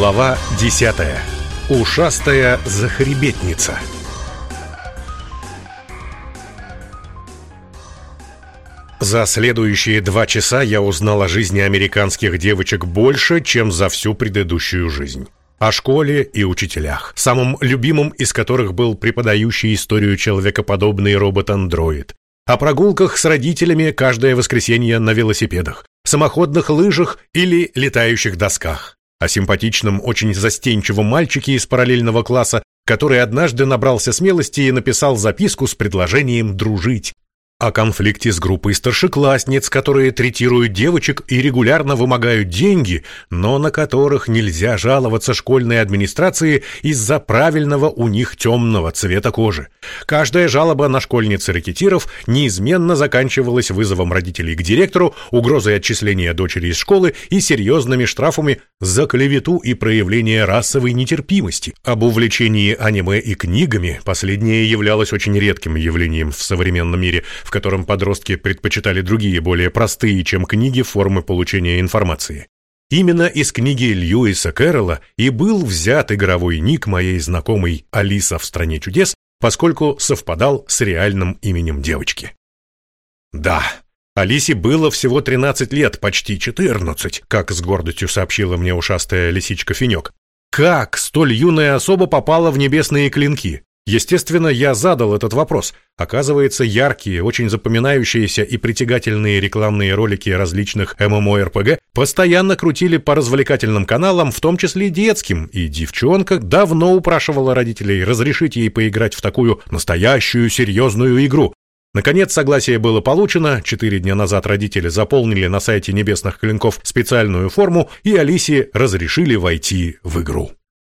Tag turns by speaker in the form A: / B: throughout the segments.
A: Глава 10. Ушастая захребетница. За следующие два часа я узнал о жизни американских девочек больше, чем за всю предыдущую жизнь. О школе и учителях, самым любимым из которых был преподающий историю человекоподобный робот-андроид. О прогулках с родителями каждое воскресенье на велосипедах, самоходных лыжах или летающих досках о симпатичном, очень застенчивом мальчике из параллельного класса, который однажды набрался смелости и написал записку с предложением дружить о конфликте с группой старшеклассниц, которые третируют девочек и регулярно вымогают деньги, но на которых нельзя жаловаться школьной администрации из-за правильного у них темного цвета кожи. Каждая жалоба на школьниц и рекетиров неизменно заканчивалась вызовом родителей к директору, угрозой отчисления дочери из школы и серьезными штрафами за клевету и проявление расовой нетерпимости. Об увлечении аниме и книгами последнее являлось очень редким явлением в современном мире – в котором подростки предпочитали другие, более простые, чем книги, формы получения информации. Именно из книги Льюиса Кэрролла и был взят игровой ник моей знакомой Алиса в «Стране чудес», поскольку совпадал с реальным именем девочки. Да, Алисе было всего 13 лет, почти 14, как с гордостью сообщила мне ушастая лисичка Финек. Как столь юная особа попала в небесные клинки? Естественно, я задал этот вопрос. Оказывается, яркие, очень запоминающиеся и притягательные рекламные ролики различных ММО-РПГ постоянно крутили по развлекательным каналам, в том числе детским, и девчонка давно упрашивала родителей разрешить ей поиграть в такую настоящую серьезную игру. Наконец, согласие было получено, четыре дня назад родители заполнили на сайте Небесных Клинков специальную форму, и Алисе разрешили войти в игру.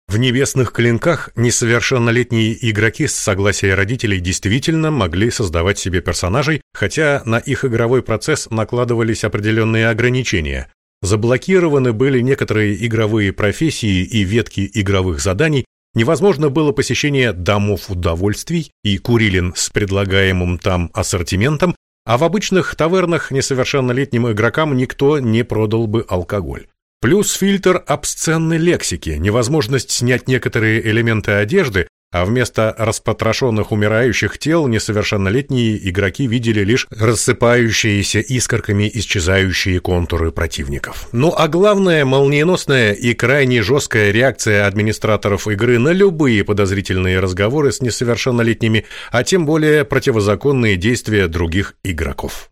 A: В небесных клинках несовершеннолетние игроки с согласия родителей действительно могли создавать себе персонажей, хотя на их игровой процесс накладывались определенные ограничения. Заблокированы были некоторые игровые профессии и ветки игровых заданий, невозможно было посещение домов удовольствий и курилин с предлагаемым там ассортиментом, а в обычных тавернах несовершеннолетним игрокам никто не продал бы алкоголь. Плюс фильтр обсценной лексики, невозможность снять некоторые элементы одежды, а вместо распотрошенных умирающих тел несовершеннолетние игроки видели лишь рассыпающиеся искорками исчезающие контуры противников. Ну а главное, молниеносная и крайне жесткая реакция администраторов игры на любые подозрительные разговоры с несовершеннолетними, а тем более противозаконные действия других игроков.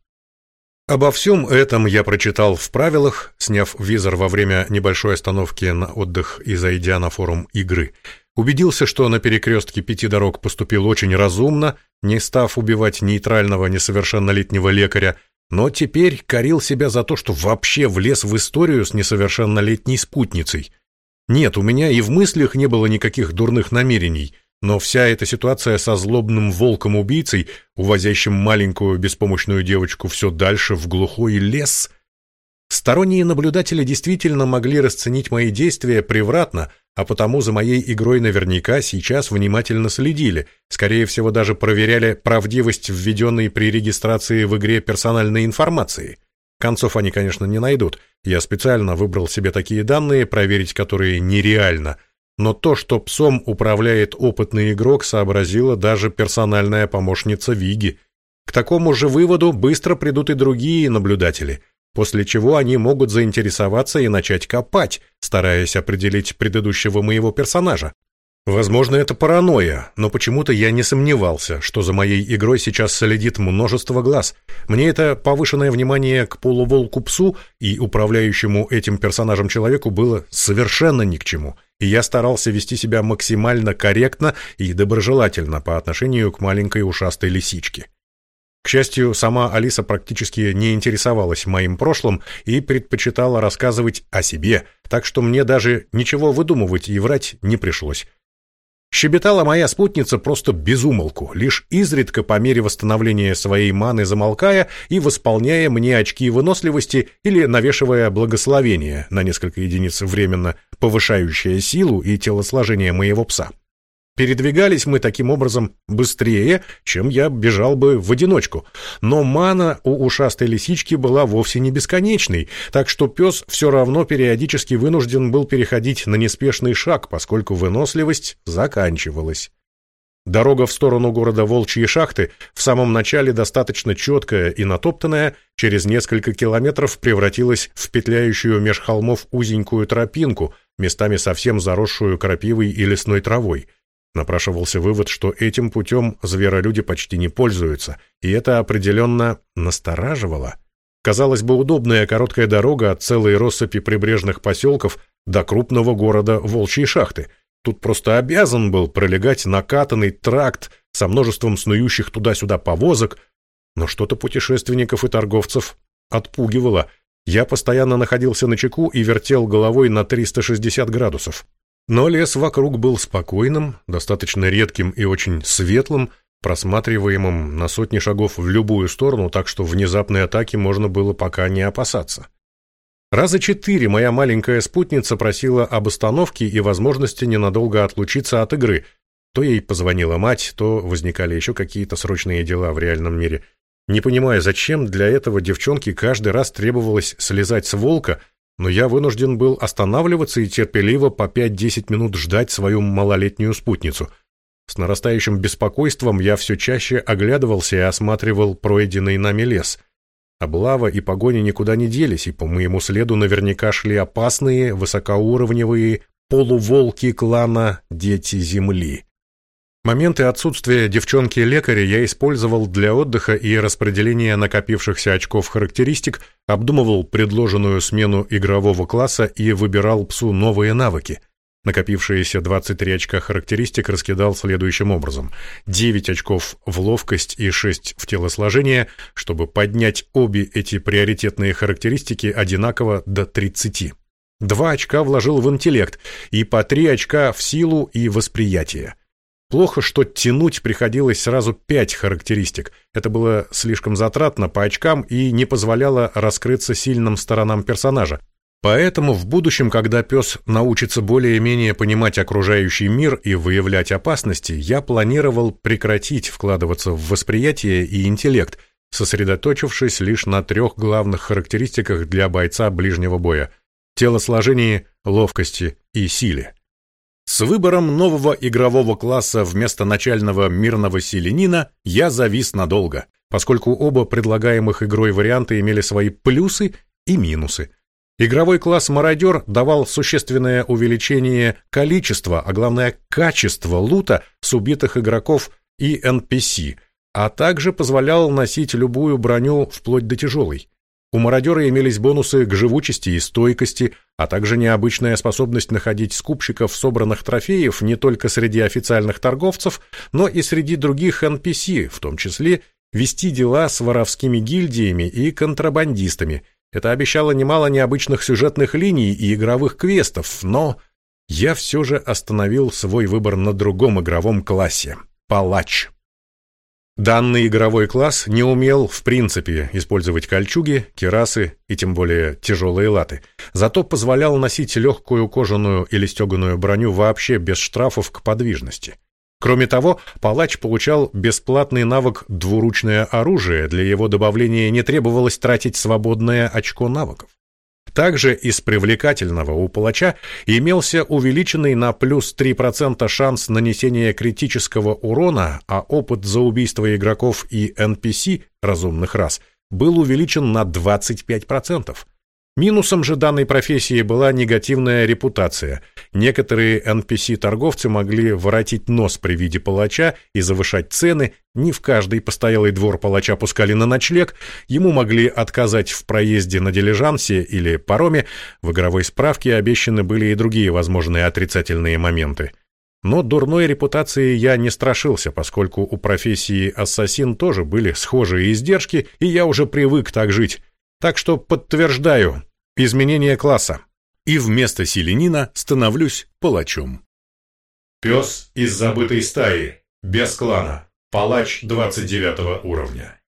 A: Обо всем этом я прочитал в правилах, сняв визор во время небольшой остановки на отдых и зайдя на форум игры. Убедился, что на перекрестке пяти дорог поступил очень разумно, не став убивать нейтрального несовершеннолетнего лекаря, но теперь корил себя за то, что вообще влез в историю с несовершеннолетней спутницей. Нет, у меня и в мыслях не было никаких дурных намерений — но вся эта ситуация со злобным волком-убийцей, увозящим маленькую беспомощную девочку все дальше в глухой лес... Сторонние наблюдатели действительно могли расценить мои действия превратно, а потому за моей игрой наверняка сейчас внимательно следили, скорее всего даже проверяли правдивость введенной при регистрации в игре персональной информации. Концов они, конечно, не найдут. Я специально выбрал себе такие данные, проверить которые нереально — но то, что псом управляет опытный игрок, сообразила даже персональная помощница Виги. К такому же выводу быстро придут и другие наблюдатели, после чего они могут заинтересоваться и начать копать, стараясь определить предыдущего моего персонажа. Возможно, это паранойя, но почему-то я не сомневался, что за моей игрой сейчас следит множество глаз. Мне это повышенное внимание к полуволку-псу и управляющему этим персонажем человеку было совершенно ни к чему, и я старался вести себя максимально корректно и доброжелательно по отношению к маленькой ушастой лисичке. К счастью, сама Алиса практически не интересовалась моим прошлым и предпочитала рассказывать о себе, так что мне даже ничего выдумывать и врать не пришлось. Щебетала моя спутница просто безумолку, лишь изредка по мере восстановления своей маны замолкая и восполняя мне очки выносливости или навешивая благословение на несколько единиц временно повышающее силу и телосложение моего пса. Передвигались мы таким образом быстрее, чем я бежал бы в одиночку. Но мана у ушастой лисички была вовсе не бесконечной, так что пес все равно периодически вынужден был переходить на неспешный шаг, поскольку выносливость заканчивалась. Дорога в сторону города Волчьи шахты в самом начале достаточно четкая и натоптанная, через несколько километров превратилась в петляющую меж холмов узенькую тропинку, местами совсем заросшую крапивой и лесной травой. Напрашивался вывод, что этим путем зверолюди почти не пользуются, и это определенно настораживало. Казалось бы, удобная короткая дорога от целой россыпи прибрежных поселков до крупного города Волчьей шахты — Тут просто обязан был пролегать накатанный тракт со множеством снующих туда-сюда повозок, но что-то путешественников и торговцев отпугивало. Я постоянно находился на чеку и вертел головой на 360 градусов. Но лес вокруг был спокойным, достаточно редким и очень светлым, просматриваемым на сотни шагов в любую сторону, так что внезапной атаки можно было пока не опасаться. Раза четыре моя маленькая спутница просила об остановке и возможности ненадолго отлучиться от игры. То ей позвонила мать, то возникали еще какие-то срочные дела в реальном мире. Не понимая, зачем для этого девчонке каждый раз требовалось слезать с волка, но я вынужден был останавливаться и терпеливо по 5-10 минут ждать свою малолетнюю спутницу. С нарастающим беспокойством я все чаще оглядывался и осматривал пройденный нами лес — Облава и погоня никуда не делись, и по моему следу наверняка шли опасные, высокоуровневые полуволки клана «Дети Земли». Моменты отсутствия девчонки-лекаря я использовал для отдыха и распределения накопившихся очков характеристик, обдумывал предложенную смену игрового класса и выбирал псу новые навыки — Накопившиеся 23 очка характеристик раскидал следующим образом. 9 очков в ловкость и 6 в телосложение, чтобы поднять обе эти приоритетные характеристики одинаково до 30. Два очка вложил в интеллект и по 3 очка в силу и восприятие. Плохо, что тянуть приходилось сразу 5 характеристик. Это было слишком затратно по очкам и не позволяло раскрыться сильным сторонам персонажа, Поэтому в будущем, когда пес научится более-менее понимать окружающий мир и выявлять опасности, я планировал прекратить вкладываться в восприятие и интеллект, сосредоточившись лишь на трех главных характеристиках для бойца ближнего боя – телосложении, ловкости и силе. С выбором нового игрового класса вместо начального мирного селенина я завис надолго, поскольку оба предлагаемых игрой варианта имели свои плюсы и минусы – Игровой класс «Мародер» давал существенное увеличение количества, а главное качества лута с убитых игроков и NPC, а также позволял носить любую броню вплоть до тяжелой. У мародера имелись бонусы к живучести и стойкости, а также необычная способность находить скупщиков собранных трофеев не только среди официальных торговцев, но и среди других NPC, в том числе вести дела с воровскими гильдиями и контрабандистами – это обещало немало необычных сюжетных линий и игровых квестов, но я все же остановил свой выбор на другом игровом классе — палач. Данный игровой класс не умел, в принципе, использовать кольчуги, керасы и тем более тяжелые латы, зато позволял носить легкую кожаную или стеганую броню вообще без штрафов к подвижности. Кроме того, палач получал бесплатный навык «двуручное оружие», для его добавления не требовалось тратить свободное очко навыков. Также из привлекательного у палача имелся увеличенный на плюс 3% шанс нанесения критического урона, а опыт за убийство игроков и NPC разумных рас был увеличен на 25%. Минусом же данной профессии была негативная репутация. Некоторые NPC-торговцы могли воротить нос при виде палача и завышать цены, не в каждый постоялый двор палача пускали на ночлег, ему могли отказать в проезде на дилижансе или пароме, в игровой справке обещаны были и другие возможные отрицательные моменты. Но дурной репутации я не страшился, поскольку у профессии ассасин тоже были схожие издержки, и я уже привык так жить. Так что подтверждаю изменение класса. И вместо селенина становлюсь палачом.
B: Пес из забытой стаи. Без клана. Палач 29 уровня.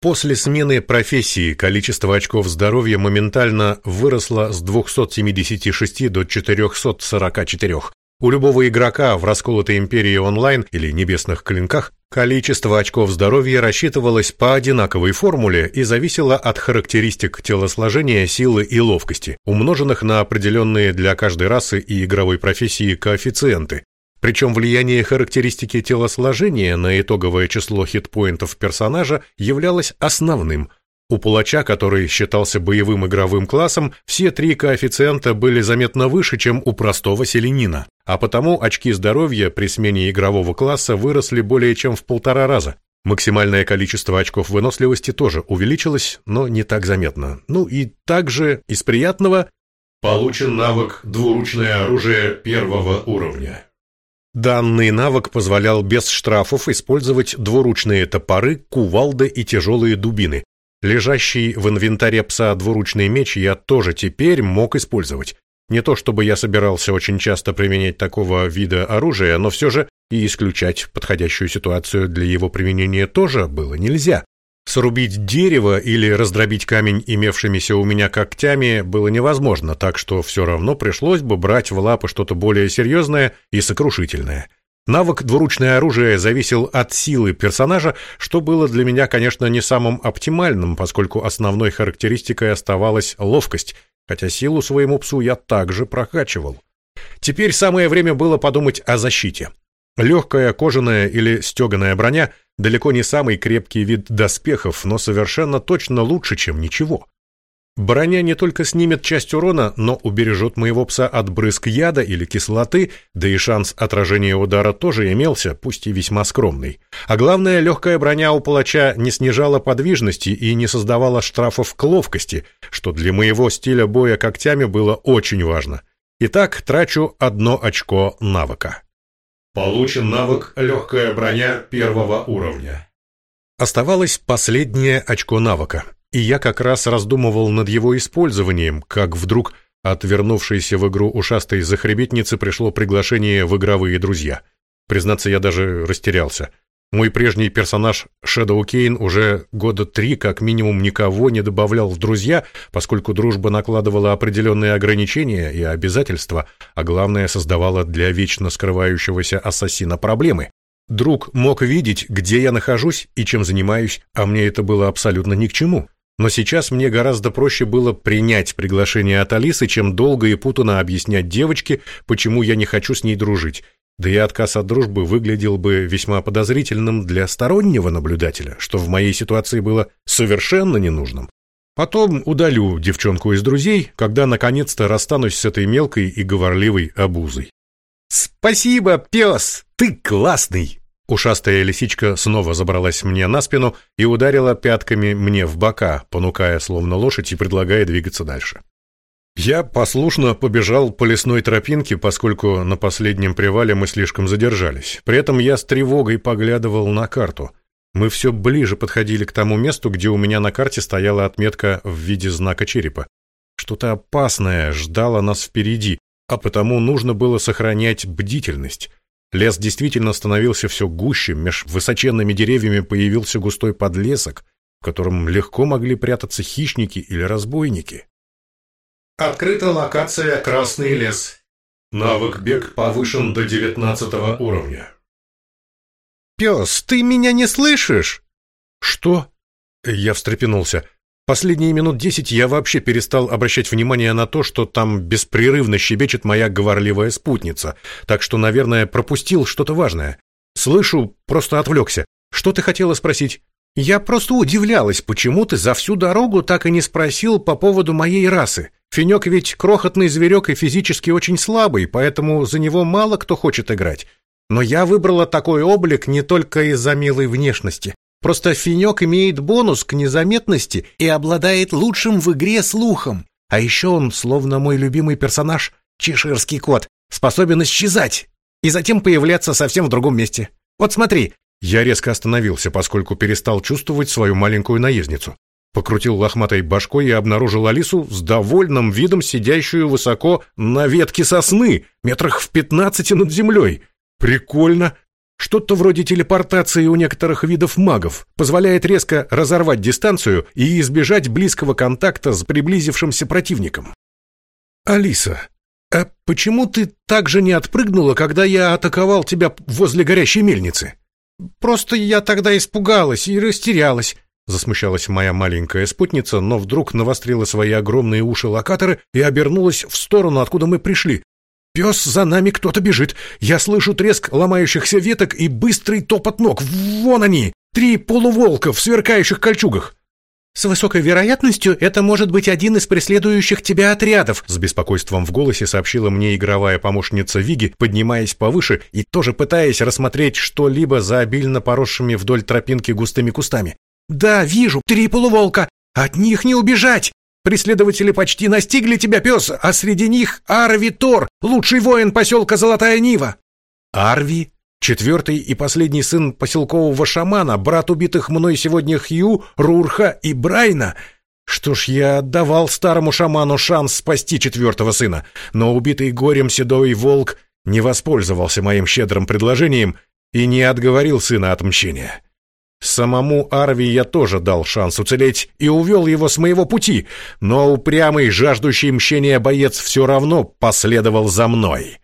A: После смены профессии количество очков здоровья моментально выросло с 276 до 444, У любого игрока в расколотой империи онлайн или небесных клинках количество очков здоровья рассчитывалось по одинаковой формуле и зависело от характеристик телосложения, силы и ловкости, умноженных на определенные для каждой расы и игровой профессии коэффициенты. Причем влияние характеристики телосложения на итоговое число хитпоинтов персонажа являлось основным, у палача, который считался боевым игровым классом, все три коэффициента были заметно выше, чем у простого селенина, а потому очки здоровья при смене игрового класса выросли более чем в полтора раза. Максимальное количество очков выносливости тоже увеличилось, но не так заметно. Ну и также из приятного
B: получен навык «Двуручное оружие первого уровня».
A: Данный навык позволял без штрафов использовать двуручные топоры, кувалды и тяжелые дубины, Лежащий в инвентаре пса двуручный меч я тоже теперь мог использовать. Не то чтобы я собирался очень часто применять такого вида оружия, но все же и исключать подходящую ситуацию для его применения тоже было нельзя. Срубить дерево или раздробить камень имевшимися у меня когтями было невозможно, так что все равно пришлось бы брать в лапы что-то более серьезное и сокрушительное. Навык двуручное оружие зависел от силы персонажа, что было для меня, конечно, не самым оптимальным, поскольку основной характеристикой оставалась ловкость, хотя силу своему псу я также прокачивал. Теперь самое время было подумать о защите. Легкая кожаная или стеганая броня далеко не самый крепкий вид доспехов, но совершенно точно лучше, чем ничего. Броня не только снимет часть урона, но убережет моего пса от брызг яда или кислоты, да и шанс отражения удара тоже имелся, пусть и весьма скромный. А главное, легкая броня у палача не снижала подвижности и не создавала штрафов к ловкости, что для моего стиля боя когтями было очень важно. Итак, трачу одно очко навыка.
B: Получен навык «Легкая броня» первого уровня.
A: Оставалось последнее очко навыка — и я как раз раздумывал над его использованием, как вдруг от в игру ушастой захребетницы пришло приглашение в игровые друзья. Признаться, я даже растерялся. Мой прежний персонаж Шэдоу Кейн уже года три как минимум никого не добавлял в друзья, поскольку дружба накладывала определенные ограничения и обязательства, а главное создавала для вечно скрывающегося ассасина проблемы. Друг мог видеть, где я нахожусь и чем занимаюсь, а мне это было абсолютно ни к чему. Но сейчас мне гораздо проще было принять приглашение от Алисы, чем долго и путанно объяснять девочке, почему я не хочу с ней дружить. Да и отказ от дружбы выглядел бы весьма подозрительным для стороннего наблюдателя, что в моей ситуации было совершенно ненужным. Потом удалю девчонку из друзей, когда наконец-то расстанусь с этой мелкой и говорливой обузой. «Спасибо, пес! Ты классный!» Ушастая лисичка снова забралась мне на спину и ударила пятками мне в бока, понукая словно лошадь и предлагая двигаться дальше. Я послушно побежал по лесной тропинке, поскольку на последнем привале мы слишком задержались. При этом я с тревогой поглядывал на карту. Мы все ближе подходили к тому месту, где у меня на карте стояла отметка в виде знака черепа. Что-то опасное ждало нас впереди, а потому нужно было сохранять бдительность. Лес действительно становился все гуще, меж высоченными деревьями появился густой подлесок, в котором легко могли прятаться хищники или разбойники.
B: Открыта локация «Красный лес». Навык бег повышен до девятнадцатого уровня.
A: «Пес, ты меня не слышишь?» «Что?» Я встрепенулся. Последние минут десять я вообще перестал обращать внимание на то, что там беспрерывно щебечет моя говорливая спутница, так что, наверное, пропустил что-то важное. Слышу, просто отвлекся. Что ты хотела спросить? Я просто удивлялась, почему ты за всю дорогу так и не спросил по поводу моей расы. Финек ведь крохотный зверек и физически очень слабый, поэтому за него мало кто хочет играть. Но я выбрала такой облик не только из-за милой внешности. Просто Финек имеет бонус к незаметности и обладает лучшим в игре слухом. А еще он, словно мой любимый персонаж, чеширский кот, способен исчезать и затем появляться совсем в другом месте. Вот смотри. Я резко остановился, поскольку перестал чувствовать свою маленькую наездницу. Покрутил лохматой башкой и обнаружил Алису с довольным видом сидящую высоко на ветке сосны, метрах в пятнадцати над землей. Прикольно. Что-то вроде телепортации у некоторых видов магов позволяет резко разорвать дистанцию и избежать близкого контакта с приблизившимся противником. «Алиса, «А почему ты так же не отпрыгнула, когда я атаковал тебя возле горящей мельницы?»
C: «Просто я тогда испугалась и растерялась», —
A: засмущалась моя маленькая спутница, но вдруг навострила свои огромные уши-локаторы и обернулась в сторону, откуда мы пришли. «Пес, за нами кто-то бежит! Я слышу треск ломающихся веток и быстрый топот ног! Вон они! Три полуволка в сверкающих кольчугах!»
C: «С высокой вероятностью это может быть один из преследующих тебя отрядов»,
A: с беспокойством в голосе сообщила мне игровая помощница Виги, поднимаясь повыше и тоже пытаясь рассмотреть что-либо за обильно поросшими вдоль тропинки густыми кустами.
C: «Да, вижу, три полуволка! От них не убежать! Преследователи почти настигли тебя, пес, а среди них Арви Тор, лучший воин поселка Золотая Нива!»
A: «Арви?» Четвертый и последний сын поселкового шамана, брат убитых мной сегодня Хью, Рурха и Брайна. Что ж, я отдавал старому шаману шанс спасти четвертого сына, но убитый горем седой волк не воспользовался моим щедрым предложением и не отговорил сына от мщения. Самому Арви я тоже дал шанс уцелеть и увел его с моего пути, но упрямый, жаждущий мщения боец все равно последовал за мной.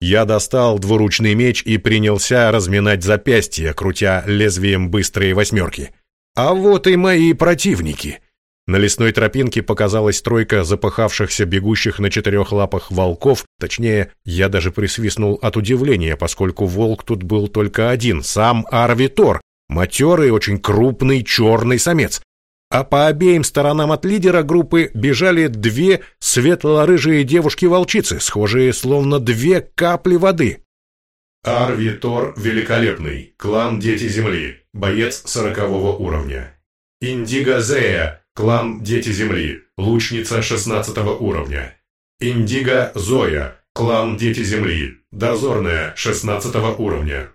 A: Я достал двуручный меч и принялся разминать запястья, крутя лезвием быстрые восьмерки. А вот и мои противники. На лесной тропинке показалась тройка запахавшихся бегущих на четырех лапах волков, точнее, я даже присвистнул от удивления, поскольку волк тут был только один, сам Арвитор, матерый, очень крупный черный самец а по обеим сторонам от лидера группы бежали две светло-рыжие девушки-волчицы, схожие словно две капли воды.
B: Арвитор Великолепный, клан Дети Земли, боец сорокового уровня. Индиго Зея, клан Дети Земли, лучница шестнадцатого уровня. Индиго Зоя, клан Дети Земли, дозорная шестнадцатого уровня.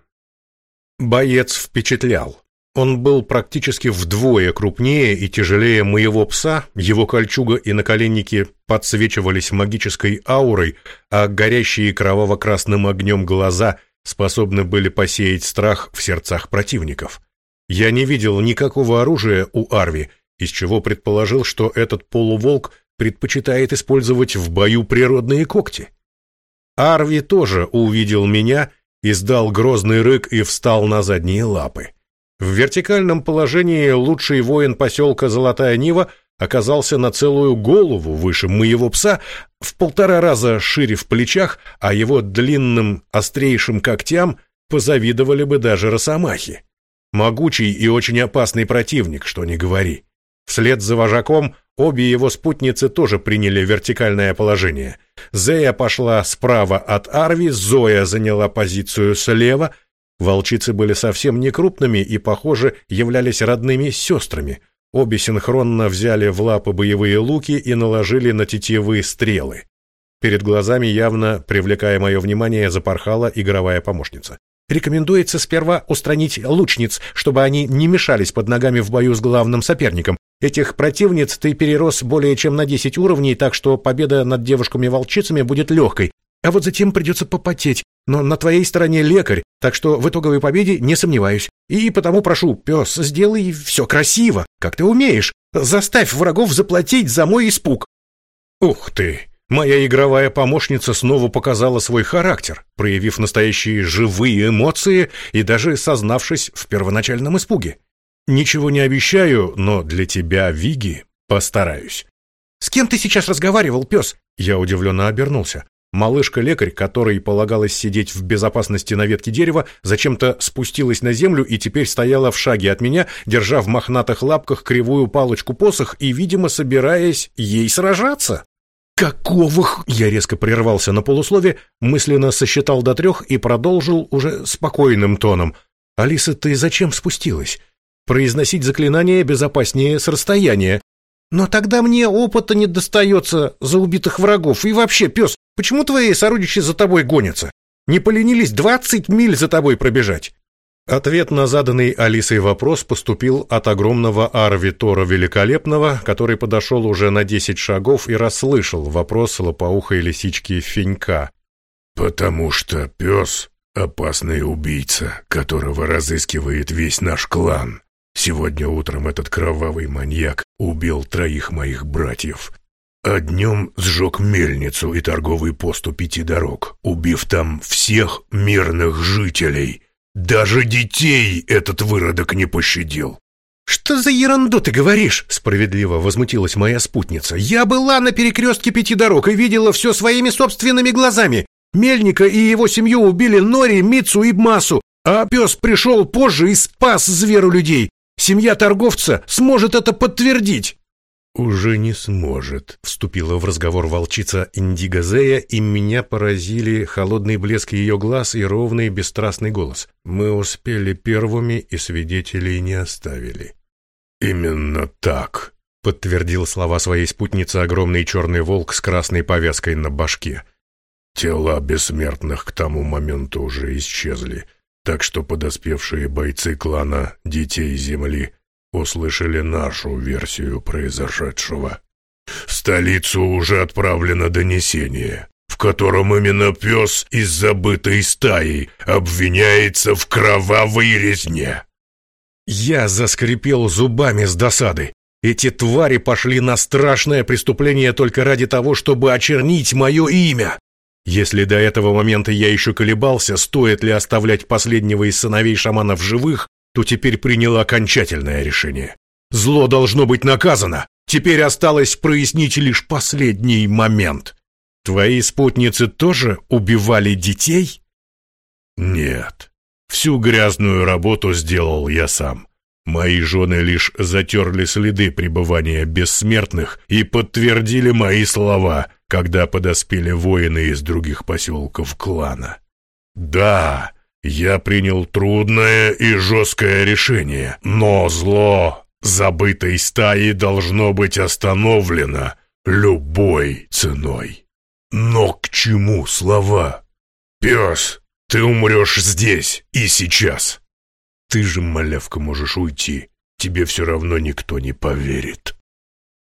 A: Боец впечатлял. Он был практически вдвое крупнее и тяжелее моего пса, его кольчуга и наколенники подсвечивались магической аурой, а горящие кроваво-красным огнем глаза способны были посеять страх в сердцах противников. Я не видел никакого оружия у Арви, из чего предположил, что этот полуволк предпочитает использовать в бою природные когти. Арви тоже увидел меня, издал грозный рык и встал на задние лапы. В вертикальном положении лучший воин поселка Золотая Нива оказался на целую голову выше моего пса, в полтора раза шире в плечах, а его длинным острейшим когтям позавидовали бы даже росомахи. Могучий и очень опасный противник, что ни говори. Вслед за вожаком обе его спутницы тоже приняли вертикальное положение. Зея пошла справа от Арви, Зоя заняла позицию слева — Волчицы были совсем не крупными и, похоже, являлись родными сестрами. Обе синхронно взяли в лапы боевые луки и наложили на тетивы стрелы. Перед глазами, явно привлекая мое внимание, запорхала игровая помощница. Рекомендуется сперва устранить лучниц, чтобы они не мешались под ногами в бою с главным соперником. Этих противниц ты перерос более чем на 10 уровней, так что победа над девушками-волчицами будет легкой, а вот затем придется попотеть. Но на твоей стороне лекарь, так что в итоговой победе не сомневаюсь. И потому прошу, пес, сделай все красиво, как ты умеешь. Заставь врагов заплатить за мой испуг. Ух ты! Моя игровая помощница снова показала свой характер, проявив настоящие живые эмоции и даже сознавшись в первоначальном испуге. Ничего не обещаю, но для тебя, Виги, постараюсь. «С кем ты сейчас разговаривал, пес?» Я удивленно обернулся. Малышка-лекарь, которой полагалось сидеть в безопасности на ветке дерева, зачем-то спустилась на землю и теперь стояла в шаге от меня, держа в мохнатых лапках кривую палочку-посох и, видимо, собираясь ей сражаться. «Какого х...» Я резко прервался на полуслове, мысленно сосчитал до трех и продолжил уже спокойным тоном. «Алиса, ты зачем спустилась? Произносить заклинание безопаснее с расстояния. Но тогда мне опыта не достается за убитых врагов. И вообще, пес, почему твои сородичи за тобой гонятся? Не поленились двадцать миль за тобой пробежать?» Ответ на заданный Алисой вопрос поступил от огромного Арвитора Великолепного, который подошел уже на десять шагов и расслышал вопрос лопоухой лисички Фенька.
D: «Потому что пес — опасный убийца, которого разыскивает весь наш клан. Сегодня утром этот кровавый маньяк убил троих моих братьев. а днем сжег мельницу и торговый пост у пяти дорог, убив там всех мирных жителей. Даже детей этот выродок не пощадил.
C: «Что за ерунду ты говоришь?» — справедливо возмутилась моя спутница. «Я была на перекрестке пяти дорог и видела все своими собственными глазами. Мельника и его семью убили Нори, Мицу и Масу, а пес пришел позже и спас зверу людей. Семья торговца сможет это подтвердить».
A: «Уже не сможет», — вступила в разговор волчица Индигозея, и меня поразили холодный блеск ее глаз и ровный бесстрастный голос. «Мы успели первыми и свидетелей не оставили».
D: «Именно так», —
A: подтвердил слова своей спутницы огромный черный волк с красной повязкой на башке.
D: «Тела бессмертных к тому моменту уже исчезли, так что подоспевшие бойцы клана Детей Земли — услышали нашу версию произошедшего. В столицу уже отправлено донесение, в котором именно пес из забытой стаи обвиняется в кровавой резне.
A: Я заскрипел зубами с досады. Эти твари пошли на страшное преступление только ради того, чтобы очернить мое имя. Если до этого момента я еще колебался, стоит ли оставлять последнего из сыновей шамана в живых, то теперь принял окончательное решение. Зло должно быть наказано. Теперь осталось прояснить лишь последний момент. Твои спутницы тоже убивали детей?
D: Нет. Всю грязную работу сделал я сам. Мои жены лишь затерли следы пребывания бессмертных и подтвердили мои слова, когда подоспели воины из других поселков клана. Да, я принял трудное и жесткое решение, но зло забытой стаи должно быть остановлено любой ценой. Но к чему слова? Пес, ты умрешь здесь и сейчас. Ты же, малявка, можешь уйти. Тебе все равно никто не поверит.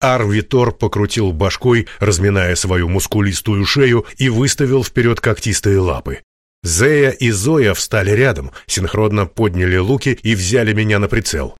A: Арвитор покрутил башкой, разминая свою мускулистую шею, и выставил вперед когтистые лапы. Зея и Зоя встали рядом, синхронно подняли луки и взяли меня на прицел.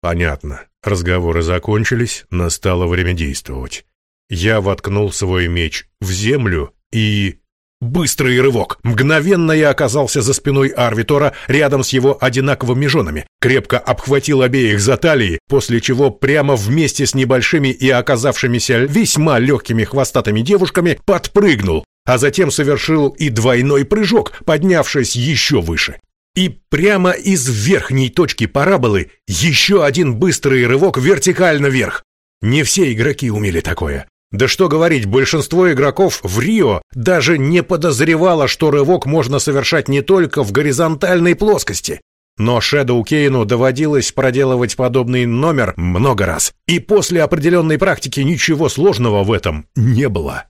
A: Понятно. Разговоры закончились, настало время действовать. Я воткнул свой меч в землю и... Быстрый рывок. Мгновенно я оказался за спиной Арвитора, рядом с его одинаковыми женами. Крепко обхватил обеих за талии, после чего прямо вместе с небольшими и оказавшимися весьма легкими хвостатыми девушками подпрыгнул, а затем совершил и двойной прыжок, поднявшись еще выше. И прямо из верхней точки параболы еще один быстрый рывок вертикально вверх. Не все игроки умели такое. Да что говорить, большинство игроков в Рио даже не подозревало, что рывок можно совершать не только в горизонтальной плоскости. Но Шэдоу Кейну доводилось проделывать подобный номер много раз, и после определенной практики ничего сложного в этом не было.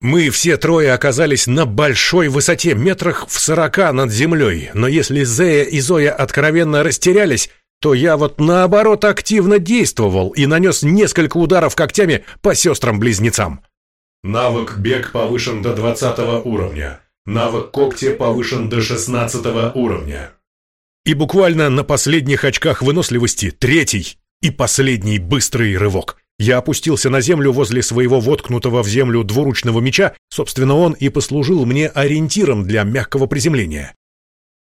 A: Мы все трое оказались на большой высоте, метрах в сорока над землей, но если Зея и Зоя откровенно растерялись, то я вот наоборот активно действовал и нанес несколько ударов когтями по сестрам-близнецам.
B: Навык бег повышен до 20 уровня. Навык когти повышен до 16 уровня.
A: И буквально на последних очках выносливости третий и последний быстрый рывок. Я опустился на землю возле своего воткнутого в землю двуручного меча, собственно, он и послужил мне ориентиром для мягкого приземления.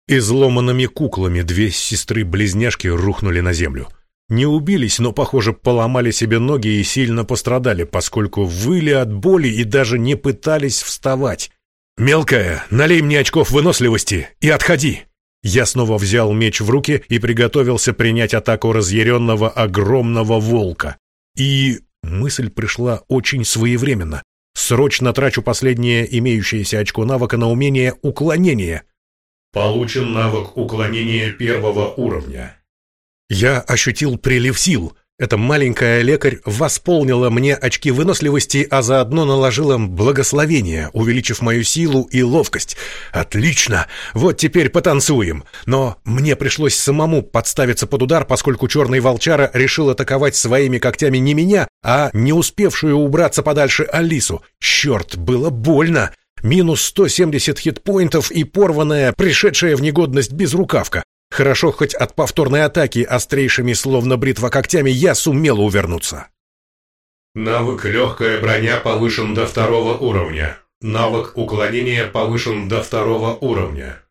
A: Изломанными куклами две сестры-близняшки рухнули на землю. Не убились, но, похоже, поломали себе ноги и сильно пострадали, поскольку выли от боли и даже не пытались вставать. «Мелкая, налей мне очков выносливости и отходи!» Я снова взял меч в руки и приготовился принять атаку разъяренного огромного волка. И мысль пришла очень своевременно. Срочно трачу последнее имеющееся очко навыка на умение уклонения.
B: Получен навык уклонения первого уровня.
A: Я ощутил прилив сил. Эта маленькая лекарь восполнила мне очки выносливости, а заодно наложила благословение, увеличив мою силу и ловкость. Отлично! Вот теперь потанцуем. Но мне пришлось самому подставиться под удар, поскольку черный волчара решил атаковать своими когтями не меня, а не успевшую убраться подальше Алису. Черт, было больно! Минус 170 хитпоинтов и порванная, пришедшая в негодность безрукавка. Хорошо, хоть от повторной атаки острейшими, словно бритва когтями, я сумел увернуться.
B: Навык «Легкая броня» повышен до второго уровня. Навык уклонения повышен до второго уровня.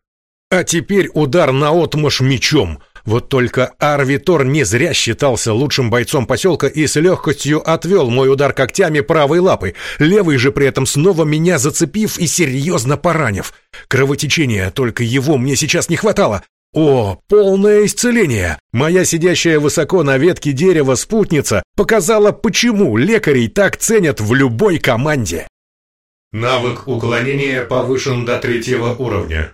A: А теперь удар на отмашь мечом. Вот только Арвитор не зря считался лучшим бойцом поселка и с легкостью отвел мой удар когтями правой лапы, левой же при этом снова меня зацепив и серьезно поранив. Кровотечение, только его мне сейчас не хватало. О, полное исцеление! Моя сидящая высоко на ветке дерева спутница показала, почему лекарей так ценят в любой команде.
B: Навык уклонения повышен до третьего уровня.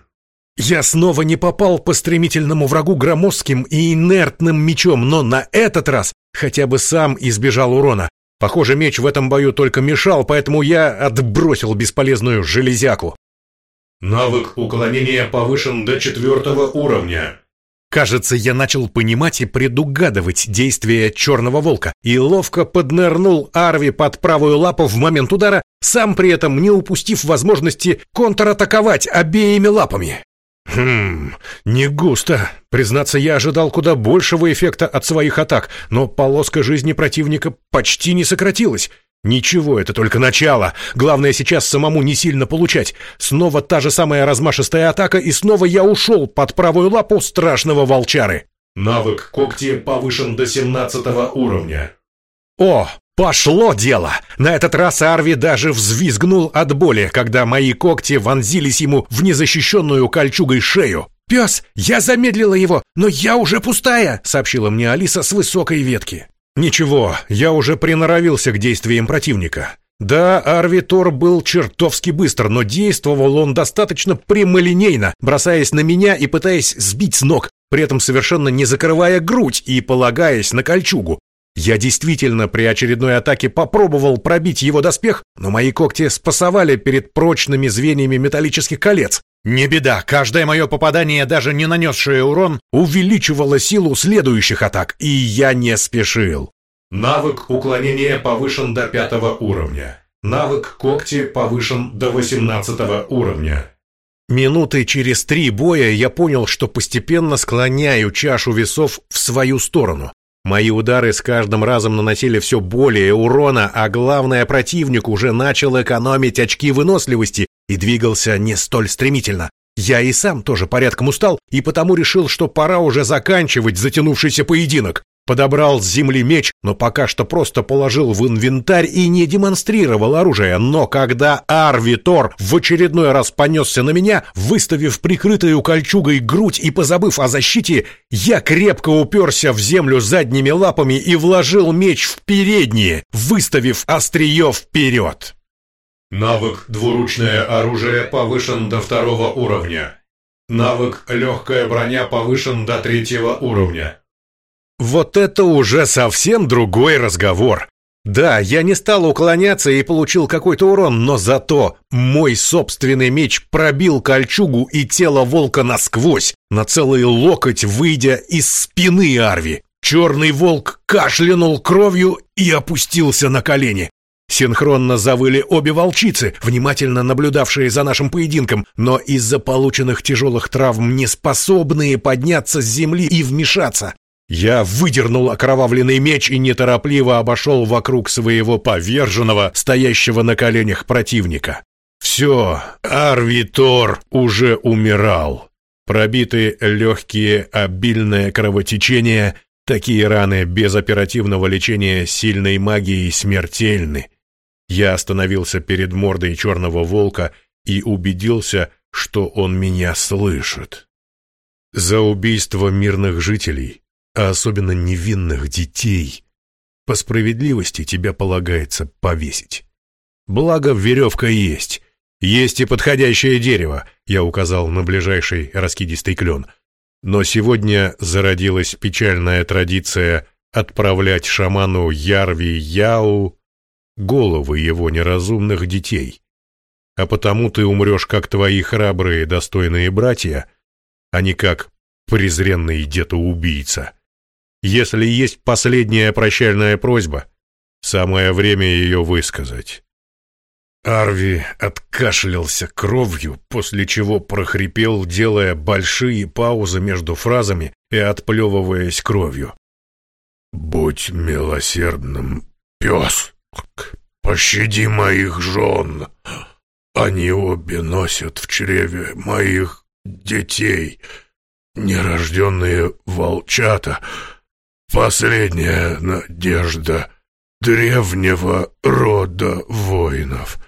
A: Я снова не попал по стремительному врагу громоздким и инертным мечом, но на этот раз хотя бы сам избежал урона. Похоже, меч в этом бою только мешал, поэтому я отбросил бесполезную железяку.
B: Навык уклонения повышен до четвертого уровня.
A: Кажется, я начал понимать и предугадывать действия черного волка и ловко поднырнул Арви под правую лапу в момент удара, сам при этом не упустив возможности контратаковать обеими лапами. Хм, не густо. Признаться, я ожидал куда большего эффекта от своих атак, но полоска жизни противника почти не сократилась. Ничего, это только начало. Главное сейчас самому не сильно получать. Снова та же самая размашистая атака, и снова я ушел под правую лапу страшного волчары.
B: Навык когти повышен до 17 уровня.
A: О, пошло дело! На этот раз Арви даже взвизгнул от боли, когда мои когти вонзились ему в незащищенную кольчугой шею. «Пес, я замедлила его, но я уже пустая!» — сообщила мне Алиса с высокой ветки. Ничего, я уже приноровился к действиям противника. Да, Арвитор был чертовски быстр, но действовал он достаточно прямолинейно, бросаясь на меня и пытаясь сбить с ног, при этом совершенно не закрывая грудь и полагаясь на кольчугу. Я действительно при очередной атаке попробовал пробить его доспех, но мои когти спасовали перед прочными звеньями металлических колец. Не беда, каждое мое попадание, даже не нанесшее урон, увеличивало силу следующих атак, и я не спешил.
B: Навык уклонения повышен до пятого уровня. Навык когти повышен до восемнадцатого уровня.
A: Минуты через три боя я понял, что постепенно склоняю чашу весов в свою сторону. Мои удары с каждым разом наносили все более урона, а главное, противник уже начал экономить очки выносливости и двигался не столь стремительно. Я и сам тоже порядком устал, и потому решил, что пора уже заканчивать затянувшийся поединок. Подобрал с земли меч, но пока что просто положил в инвентарь и не демонстрировал оружие. Но когда Арвитор в очередной раз понесся на меня, выставив прикрытую кольчугой грудь и позабыв о защите, я крепко уперся в землю задними лапами и вложил меч в передние, выставив острие вперед.
B: Навык «Двуручное оружие» повышен до второго уровня. Навык «Легкая броня» повышен до третьего уровня.
A: Вот это уже совсем другой разговор. Да, я не стал уклоняться и получил какой-то урон, но зато мой собственный меч пробил кольчугу и тело волка насквозь, на целый локоть выйдя из спины Арви. Черный волк кашлянул кровью и опустился на колени. Синхронно завыли обе волчицы, внимательно наблюдавшие за нашим поединком, но из-за полученных тяжелых травм не способные подняться с земли и вмешаться. Я выдернул окровавленный меч и неторопливо обошел вокруг своего поверженного, стоящего на коленях противника. Все, Арвитор уже умирал. Пробитые легкие, обильное кровотечение, такие раны без оперативного лечения сильной магией смертельны. Я остановился перед мордой черного волка и убедился, что он меня слышит. За убийство мирных жителей, а особенно невинных детей, по справедливости тебя полагается повесить. Благо, веревка есть. Есть и подходящее дерево, я указал на ближайший раскидистый клен. Но сегодня зародилась печальная традиция отправлять шаману Ярви Яу головы его неразумных детей. А потому ты умрешь, как твои храбрые достойные братья, а не как презренный дето-убийца. Если есть последняя прощальная просьба, самое время ее высказать. Арви откашлялся кровью, после чего прохрипел, делая большие паузы между фразами и отплевываясь кровью. «Будь милосердным, пес!»
D: пощади моих жен. Они обе носят в чреве моих детей, нерожденные волчата, последняя надежда древнего рода воинов.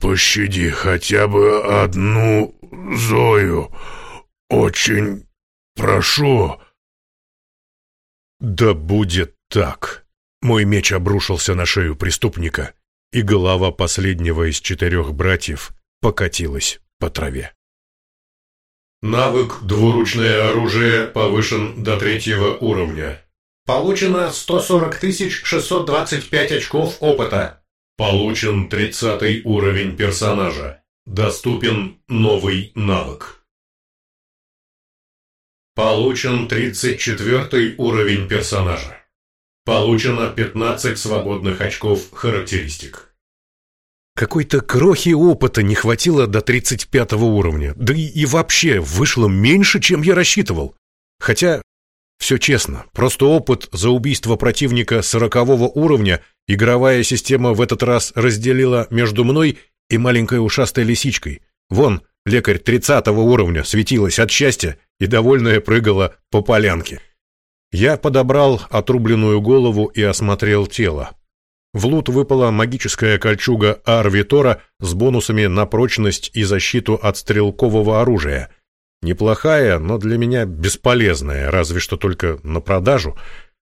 D: Пощади хотя бы одну Зою. Очень прошу».
A: «Да будет так!» Мой меч обрушился на шею преступника, и голова последнего из четырех братьев покатилась по траве.
B: Навык «Двуручное оружие» повышен до третьего уровня. Получено 140 625 очков опыта. Получен 30 уровень персонажа. Доступен новый навык. Получен 34 уровень персонажа. Получено 15 свободных очков характеристик.
A: Какой-то крохи опыта не хватило до 35 уровня. Да и, и вообще вышло меньше, чем я рассчитывал. Хотя, все честно, просто опыт за убийство противника 40 уровня игровая система в этот раз разделила между мной и маленькой ушастой лисичкой. Вон, лекарь 30 уровня светилась от счастья и довольная прыгала по полянке. Я подобрал отрубленную голову и осмотрел тело. В лут выпала магическая кольчуга Арвитора с бонусами на прочность и защиту от стрелкового оружия. Неплохая, но для меня бесполезная, разве что только на продажу.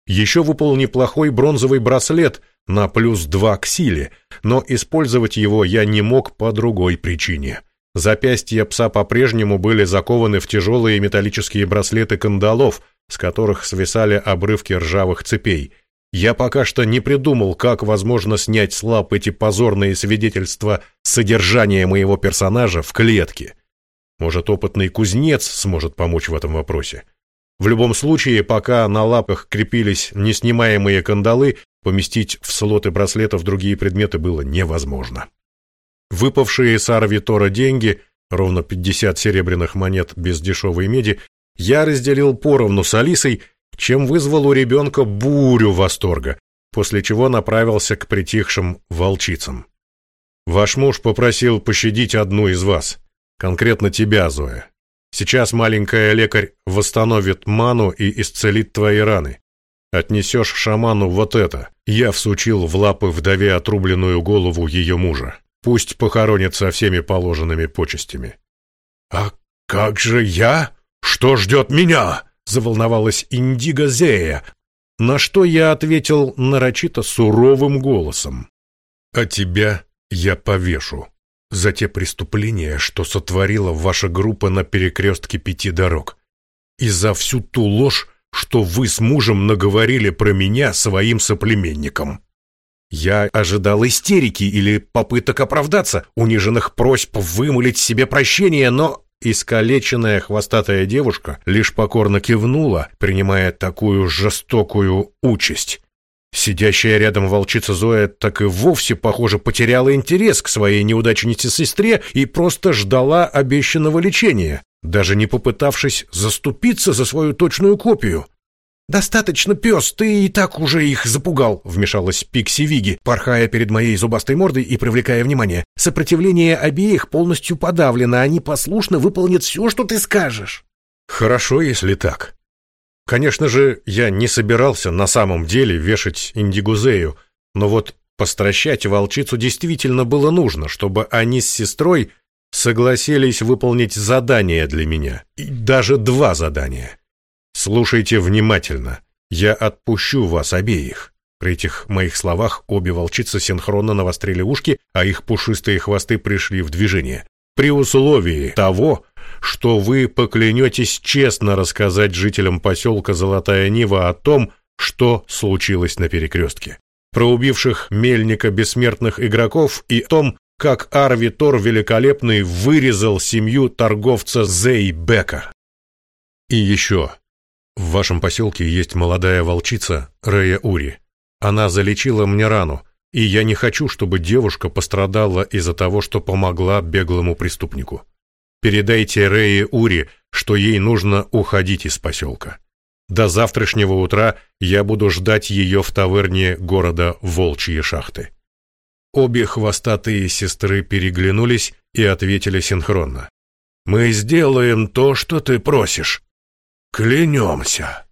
A: Еще выпал неплохой бронзовый браслет на плюс два к силе, но использовать его я не мог по другой причине. Запястья пса по-прежнему были закованы в тяжелые металлические браслеты кандалов, с которых свисали обрывки ржавых цепей. Я пока что не придумал, как возможно снять с лап эти позорные свидетельства содержания моего персонажа в клетке. Может, опытный кузнец сможет помочь в этом вопросе. В любом случае, пока на лапах крепились неснимаемые кандалы, поместить в слоты браслетов другие предметы было невозможно. Выпавшие с Арвитора деньги, ровно 50 серебряных монет без дешевой меди, я разделил поровну с Алисой, чем вызвал у ребенка бурю восторга, после чего направился к притихшим волчицам. «Ваш муж попросил пощадить одну из вас, конкретно тебя, Зоя. Сейчас маленькая лекарь восстановит ману и исцелит твои раны. Отнесешь шаману вот это». Я всучил в лапы вдове отрубленную голову ее мужа. Пусть похоронит со всеми положенными почестями.
D: «А как же я? Что ждет меня?» — заволновалась Индиго Зея,
A: на что я ответил нарочито суровым голосом. «А тебя я повешу за те преступления, что сотворила ваша группа на перекрестке пяти дорог, и за всю ту ложь, что вы с мужем наговорили про меня своим соплеменникам». Я ожидал истерики или попыток оправдаться, униженных просьб вымолить себе прощение, но искалеченная хвостатая девушка лишь покорно кивнула, принимая такую жестокую участь. Сидящая рядом волчица Зоя так и вовсе, похоже, потеряла интерес к своей неудачнице-сестре и просто ждала обещанного лечения, даже не попытавшись заступиться за свою точную копию. «Достаточно, пес, ты и так уже их запугал», — вмешалась Пикси Виги, порхая перед моей зубастой мордой и привлекая внимание. «Сопротивление обеих полностью подавлено, они послушно выполнят все, что ты скажешь». «Хорошо, если так. Конечно же, я не собирался на самом деле вешать Индигузею, но вот постращать волчицу действительно было нужно, чтобы они с сестрой согласились выполнить задание для меня, и даже два задания». «Слушайте внимательно. Я отпущу вас обеих». При этих моих словах обе волчицы синхронно навострили ушки, а их пушистые хвосты пришли в движение. «При условии того, что вы поклянетесь честно рассказать жителям поселка Золотая Нива о том, что случилось на перекрестке. Про убивших мельника бессмертных игроков и о том, как Арви Тор Великолепный вырезал семью торговца Зей Бека. И еще, в вашем поселке есть молодая волчица Рея Ури. Она залечила мне рану, и я не хочу, чтобы девушка пострадала из-за того, что помогла беглому преступнику. Передайте Рее Ури, что ей нужно уходить из поселка. До завтрашнего утра я буду ждать ее в таверне города Волчьи шахты. Обе хвостатые сестры переглянулись и ответили синхронно. «Мы сделаем то, что ты просишь. Клянемся!»